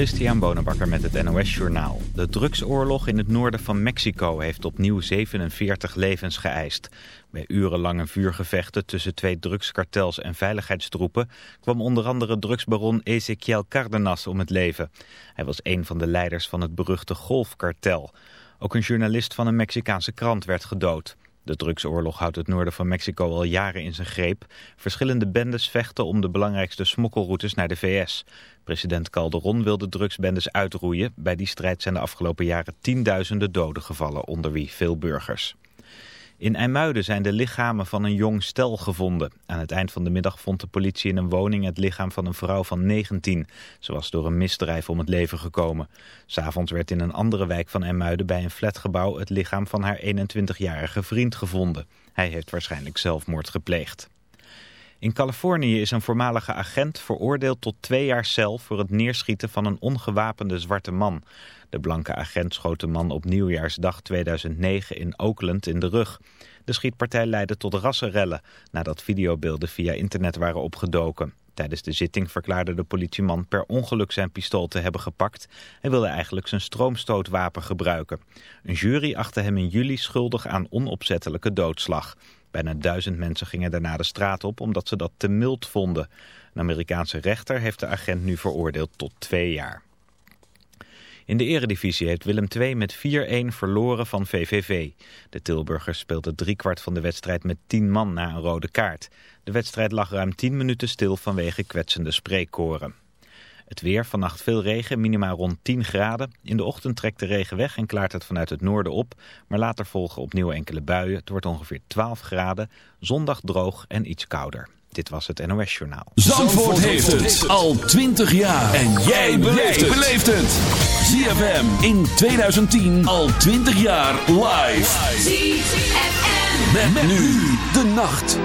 Christian Bonenbakker met het NOS Journaal. De drugsoorlog in het noorden van Mexico heeft opnieuw 47 levens geëist. Bij urenlange vuurgevechten tussen twee drugskartels en veiligheidstroepen... kwam onder andere drugsbaron Ezequiel Cardenas om het leven. Hij was een van de leiders van het beruchte golfkartel. Ook een journalist van een Mexicaanse krant werd gedood. De drugsoorlog houdt het noorden van Mexico al jaren in zijn greep. Verschillende bendes vechten om de belangrijkste smokkelroutes naar de VS. President Calderon wil de drugsbendes uitroeien. Bij die strijd zijn de afgelopen jaren tienduizenden doden gevallen, onder wie veel burgers. In IJmuiden zijn de lichamen van een jong stel gevonden. Aan het eind van de middag vond de politie in een woning het lichaam van een vrouw van 19. Ze was door een misdrijf om het leven gekomen. S'avonds werd in een andere wijk van IJmuiden bij een flatgebouw het lichaam van haar 21-jarige vriend gevonden. Hij heeft waarschijnlijk zelfmoord gepleegd. In Californië is een voormalige agent veroordeeld tot twee jaar cel voor het neerschieten van een ongewapende zwarte man. De blanke agent schoot de man op nieuwjaarsdag 2009 in Oakland in de rug. De schietpartij leidde tot rassenrellen nadat videobeelden via internet waren opgedoken. Tijdens de zitting verklaarde de politieman per ongeluk zijn pistool te hebben gepakt. Hij wilde eigenlijk zijn stroomstootwapen gebruiken. Een jury achtte hem in juli schuldig aan onopzettelijke doodslag. Bijna duizend mensen gingen daarna de straat op omdat ze dat te mild vonden. Een Amerikaanse rechter heeft de agent nu veroordeeld tot twee jaar. In de eredivisie heeft Willem II met 4-1 verloren van VVV. De Tilburgers speelden driekwart van de wedstrijd met 10 man na een rode kaart. De wedstrijd lag ruim 10 minuten stil vanwege kwetsende spreekkoren. Het weer, vannacht veel regen, minimaal rond 10 graden. In de ochtend trekt de regen weg en klaart het vanuit het noorden op. Maar later volgen opnieuw enkele buien. Het wordt ongeveer 12 graden. Zondag droog en iets kouder. Dit was het NOS Journaal. Zandvoort heeft het al 20 jaar. En jij beleeft het. ZFM in 2010 al 20 jaar live. ZFM. Met, nu de nacht.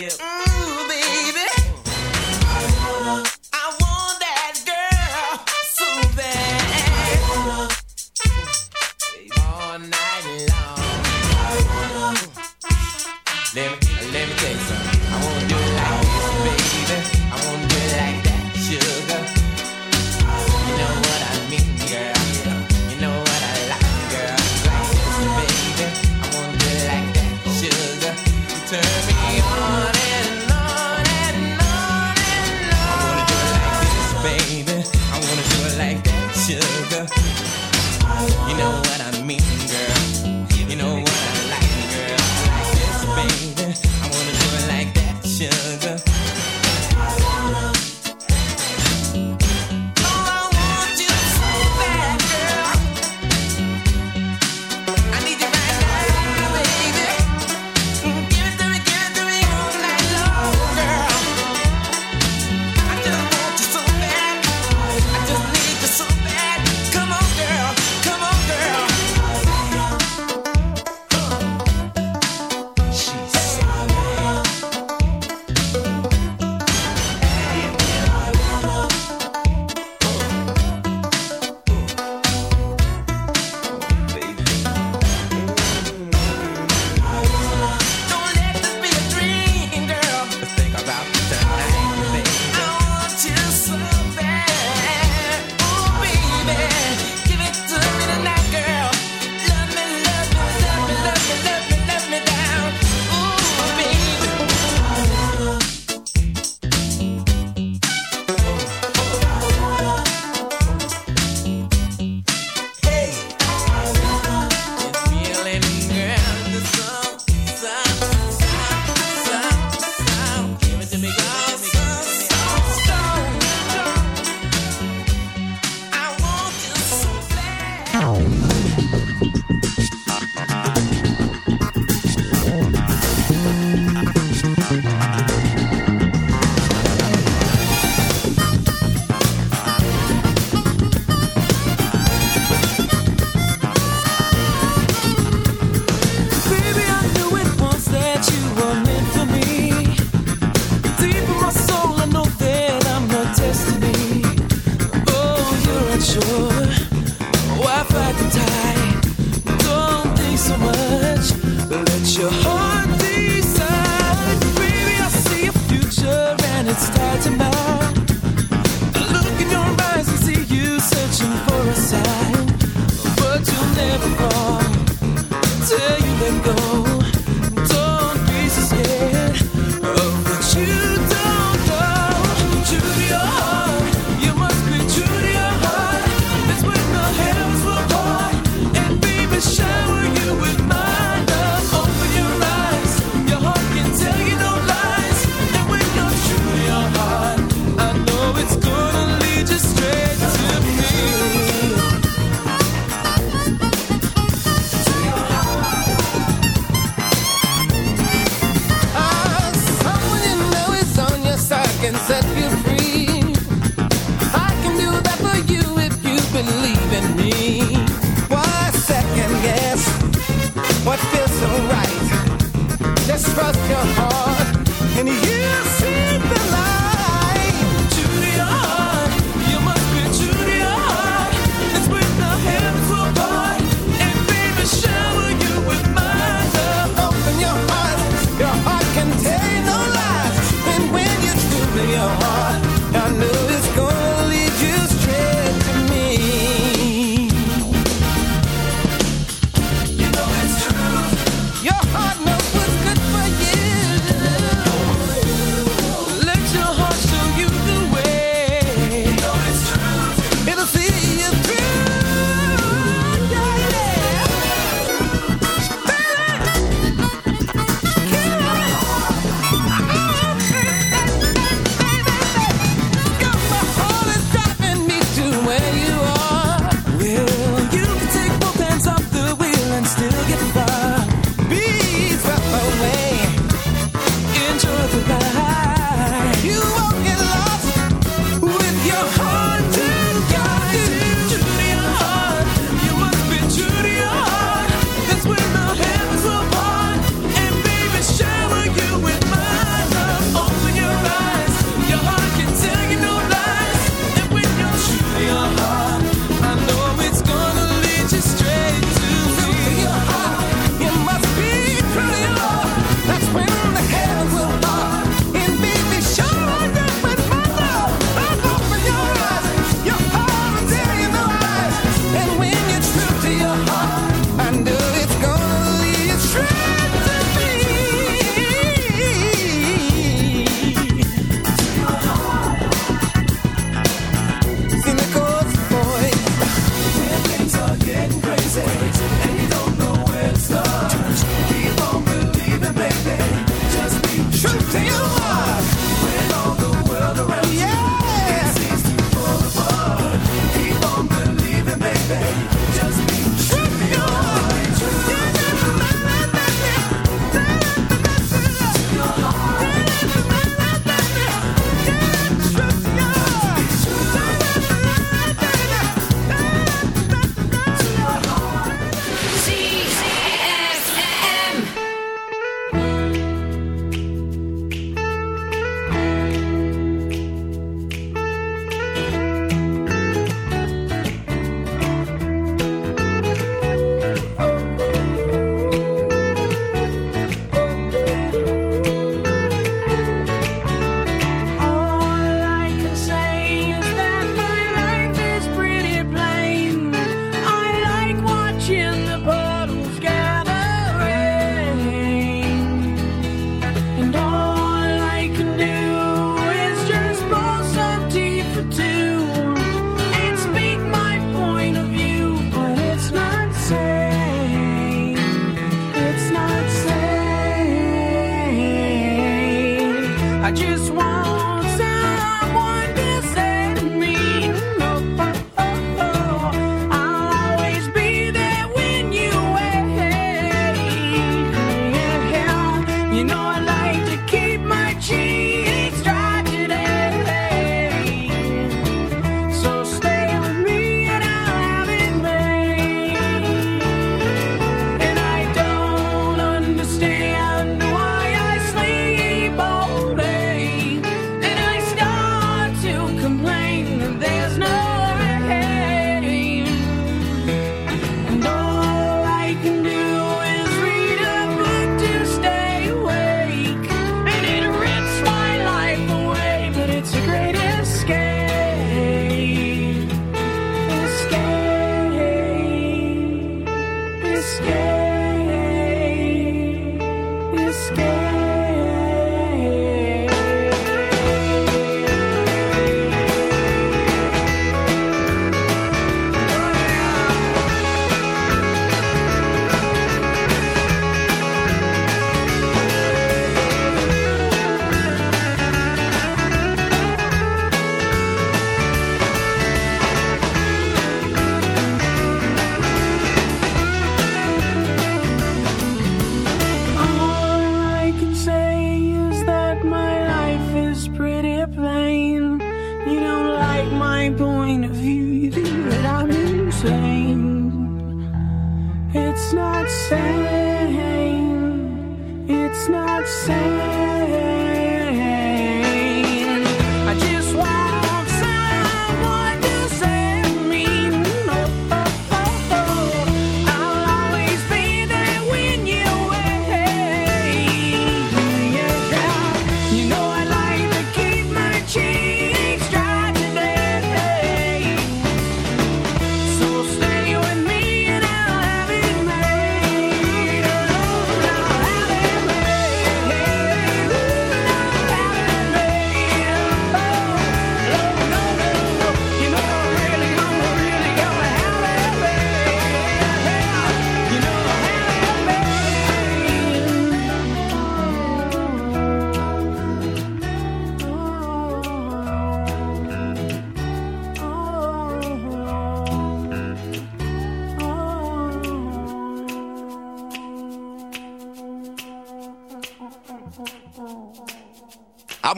Yeah.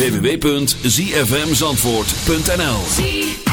www.zfmzandvoort.nl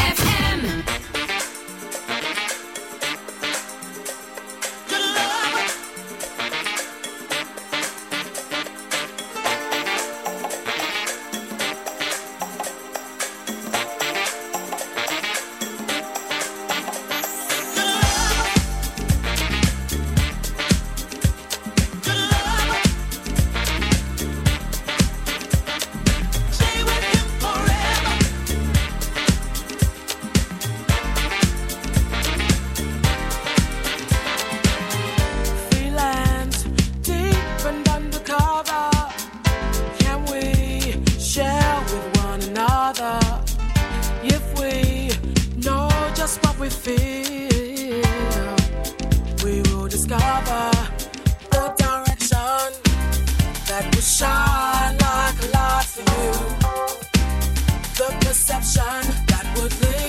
that would lead.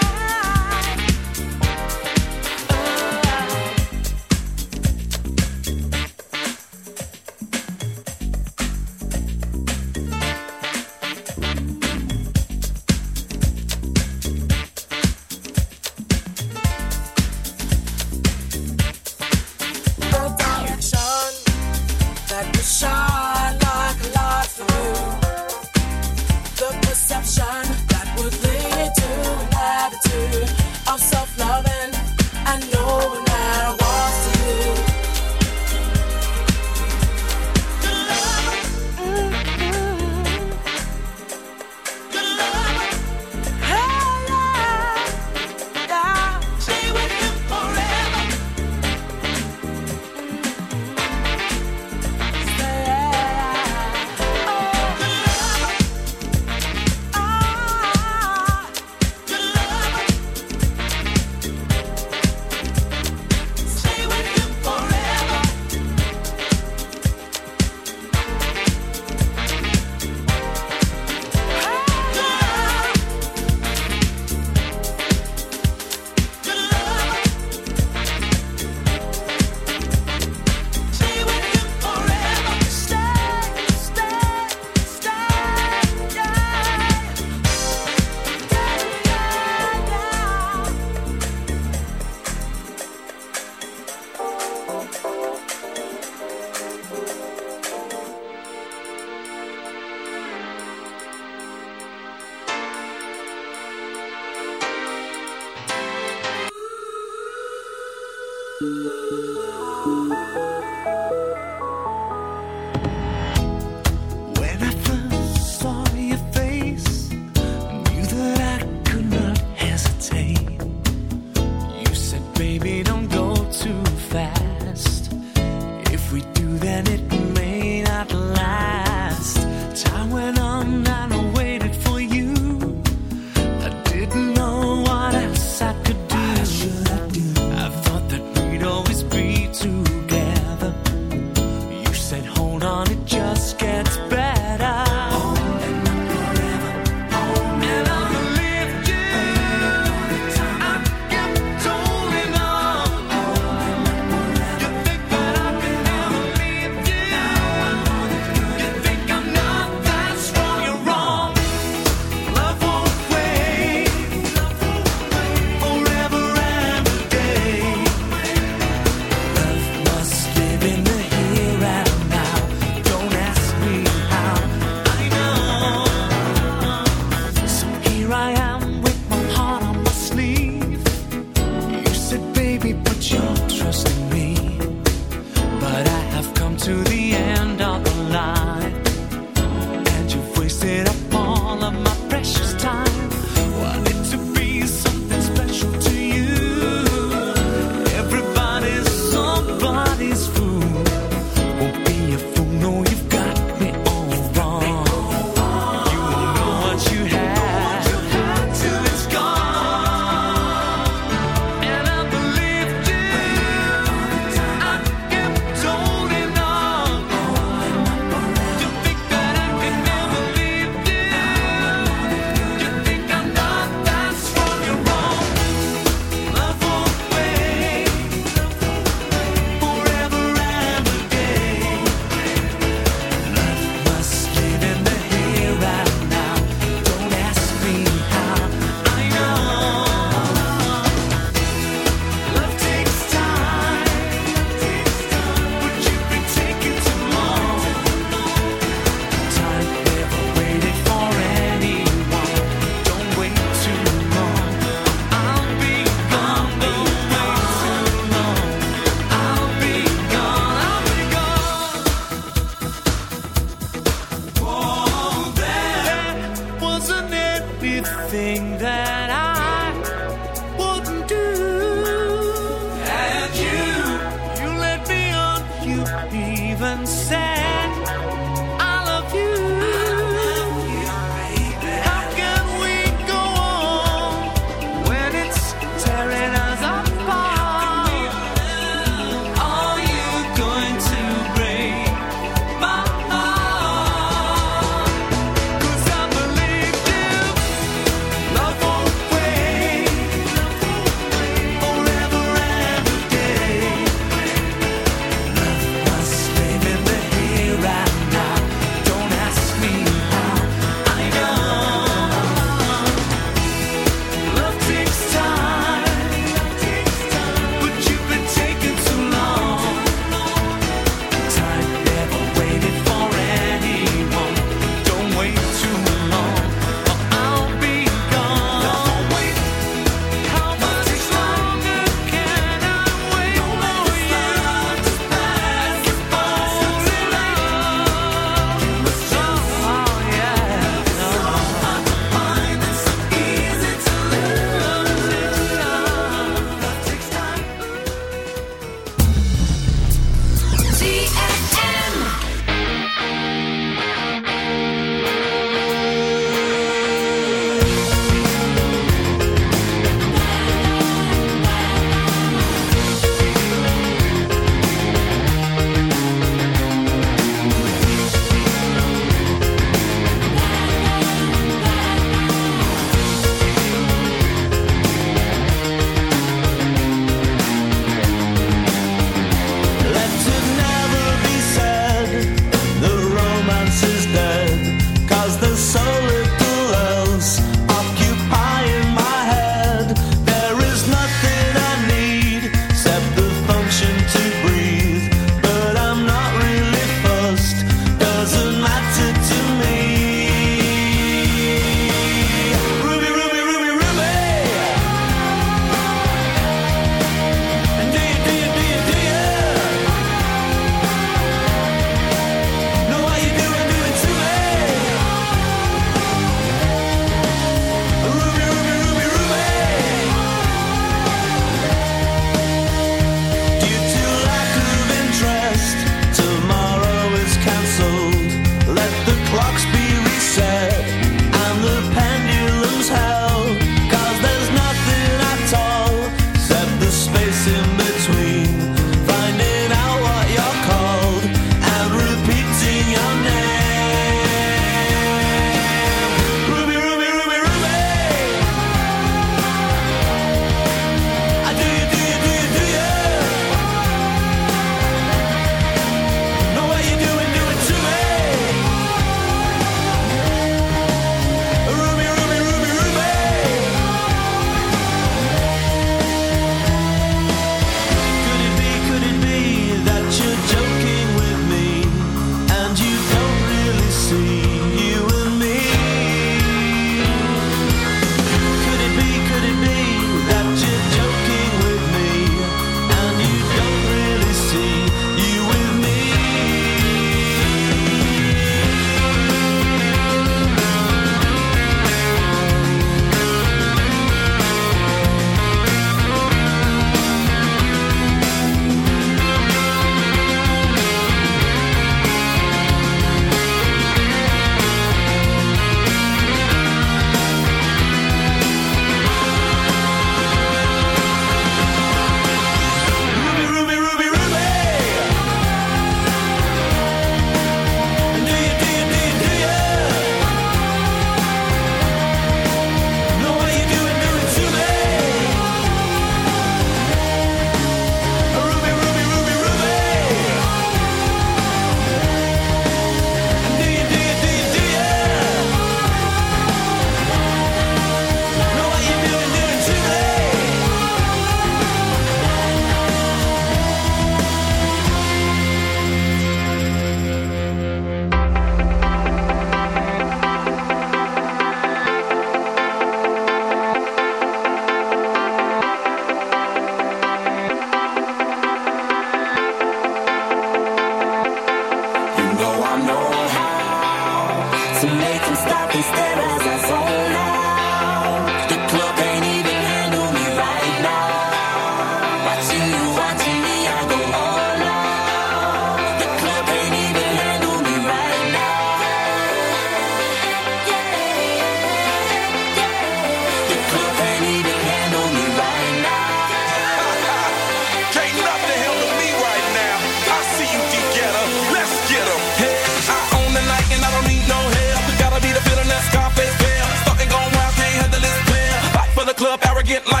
get like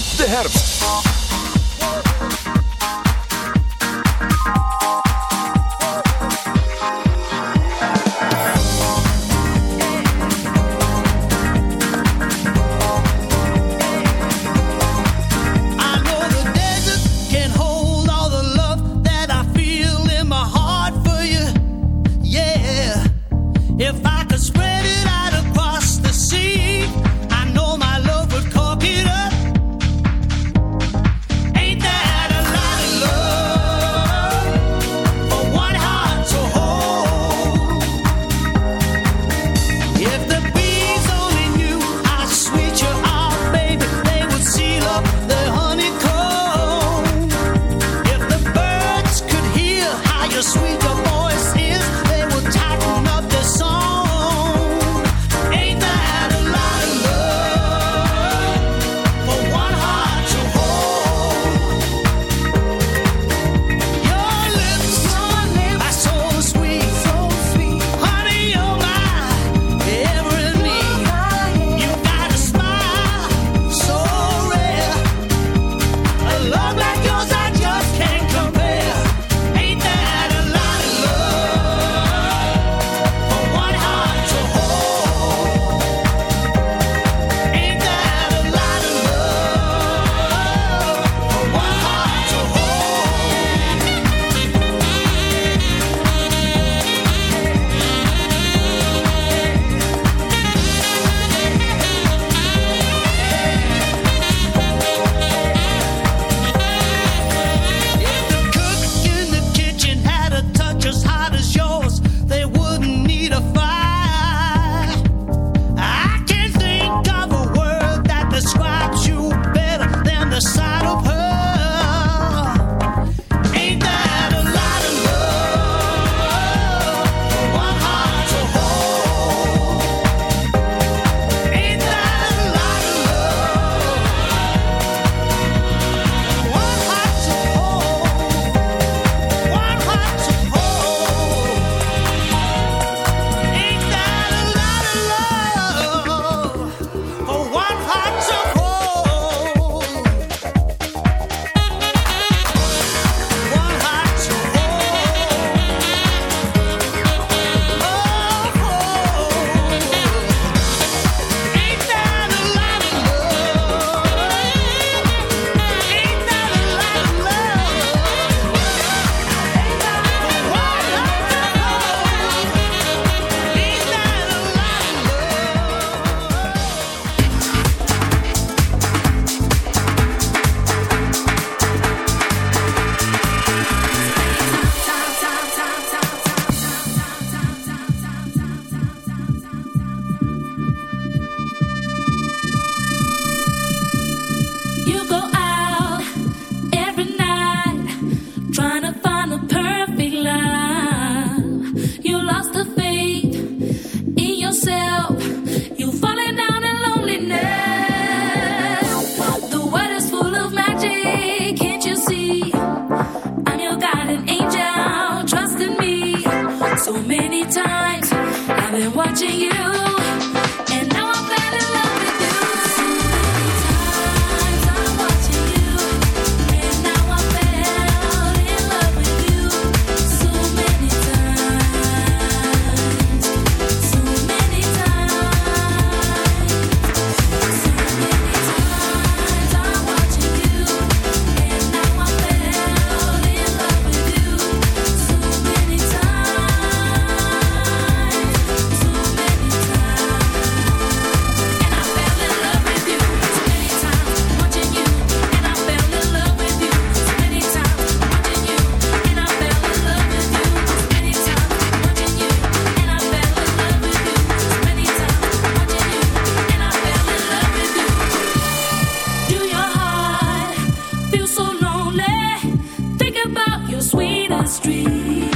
de herfst. street.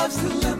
loves to live.